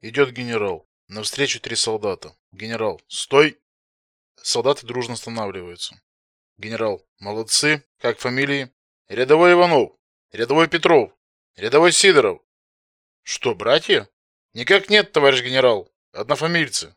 Идет генерал. Навстречу три солдата. Генерал. Стой! Солдаты дружно останавливаются. Генерал. Молодцы. Как фамилии? Рядовой Иванов. Рядовой Петров. Рядовой Сидоров. Что, братья? Никак нет, товарищ генерал. Однофамильцы.